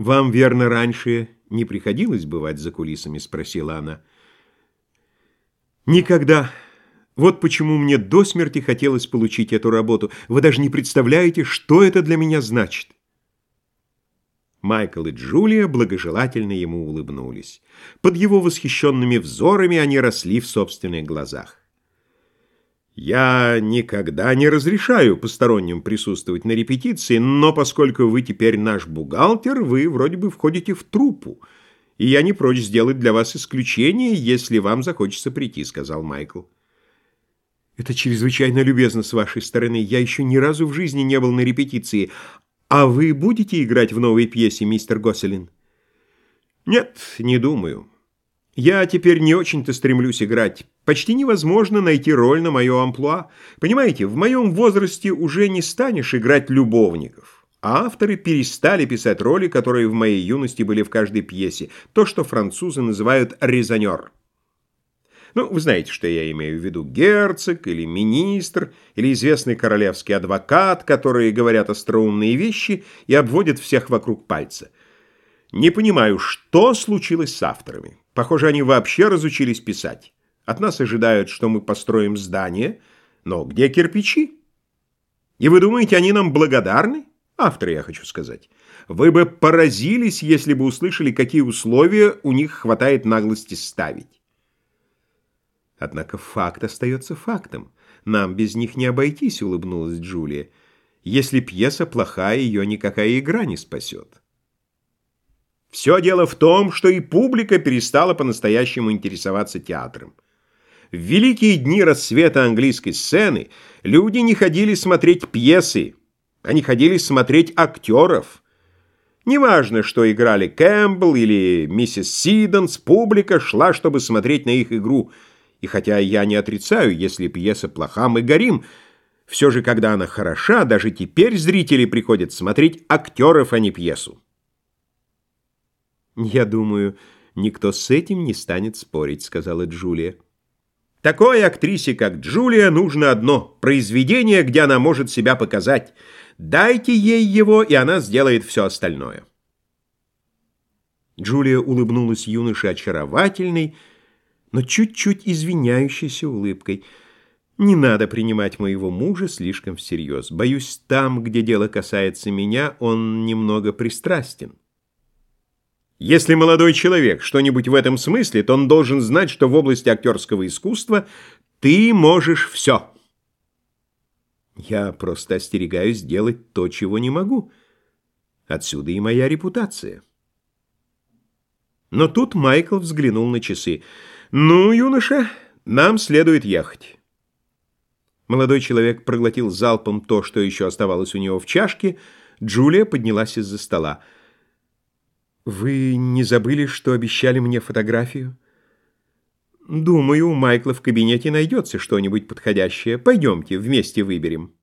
«Вам, верно, раньше не приходилось бывать за кулисами?» — спросила она. «Никогда. Вот почему мне до смерти хотелось получить эту работу. Вы даже не представляете, что это для меня значит». Майкл и Джулия благожелательно ему улыбнулись. Под его восхищенными взорами они росли в собственных глазах. «Я никогда не разрешаю посторонним присутствовать на репетиции, но поскольку вы теперь наш бухгалтер, вы вроде бы входите в труппу, и я не прочь сделать для вас исключение, если вам захочется прийти», — сказал Майкл. «Это чрезвычайно любезно с вашей стороны. Я еще ни разу в жизни не был на репетиции. А вы будете играть в новой пьесе, мистер Госселин? Нет, не думаю. Я теперь не очень-то стремлюсь играть. Почти невозможно найти роль на мое амплуа. Понимаете, в моем возрасте уже не станешь играть любовников. А авторы перестали писать роли, которые в моей юности были в каждой пьесе. То, что французы называют «резонер». Ну, вы знаете, что я имею в виду. Герцог или министр, или известный королевский адвокат, которые говорят остроумные вещи и обводят всех вокруг пальца. Не понимаю, что случилось с авторами. Похоже, они вообще разучились писать. От нас ожидают, что мы построим здание, но где кирпичи? И вы думаете, они нам благодарны? Авторы, я хочу сказать. Вы бы поразились, если бы услышали, какие условия у них хватает наглости ставить. Однако факт остается фактом. Нам без них не обойтись, улыбнулась Джулия. Если пьеса плохая, ее никакая игра не спасет. Все дело в том, что и публика перестала по-настоящему интересоваться театром. В великие дни рассвета английской сцены люди не ходили смотреть пьесы, они ходили смотреть актеров. Неважно, что играли Кэмпбелл или миссис Сиденс, публика шла, чтобы смотреть на их игру – и хотя я не отрицаю, если пьеса плоха, мы горим, все же, когда она хороша, даже теперь зрители приходят смотреть актеров, а не пьесу. «Я думаю, никто с этим не станет спорить», — сказала Джулия. «Такой актрисе, как Джулия, нужно одно — произведение, где она может себя показать. Дайте ей его, и она сделает все остальное». Джулия улыбнулась юноше очаровательной, но чуть-чуть извиняющейся улыбкой. «Не надо принимать моего мужа слишком всерьез. Боюсь, там, где дело касается меня, он немного пристрастен». Если молодой человек что-нибудь в этом смысле, то он должен знать, что в области актерского искусства ты можешь все. Я просто остерегаюсь делать то, чего не могу. Отсюда и моя репутация. Но тут Майкл взглянул на часы. «Ну, юноша, нам следует ехать». Молодой человек проглотил залпом то, что еще оставалось у него в чашке. Джулия поднялась из-за стола. «Вы не забыли, что обещали мне фотографию?» «Думаю, у Майкла в кабинете найдется что-нибудь подходящее. Пойдемте, вместе выберем».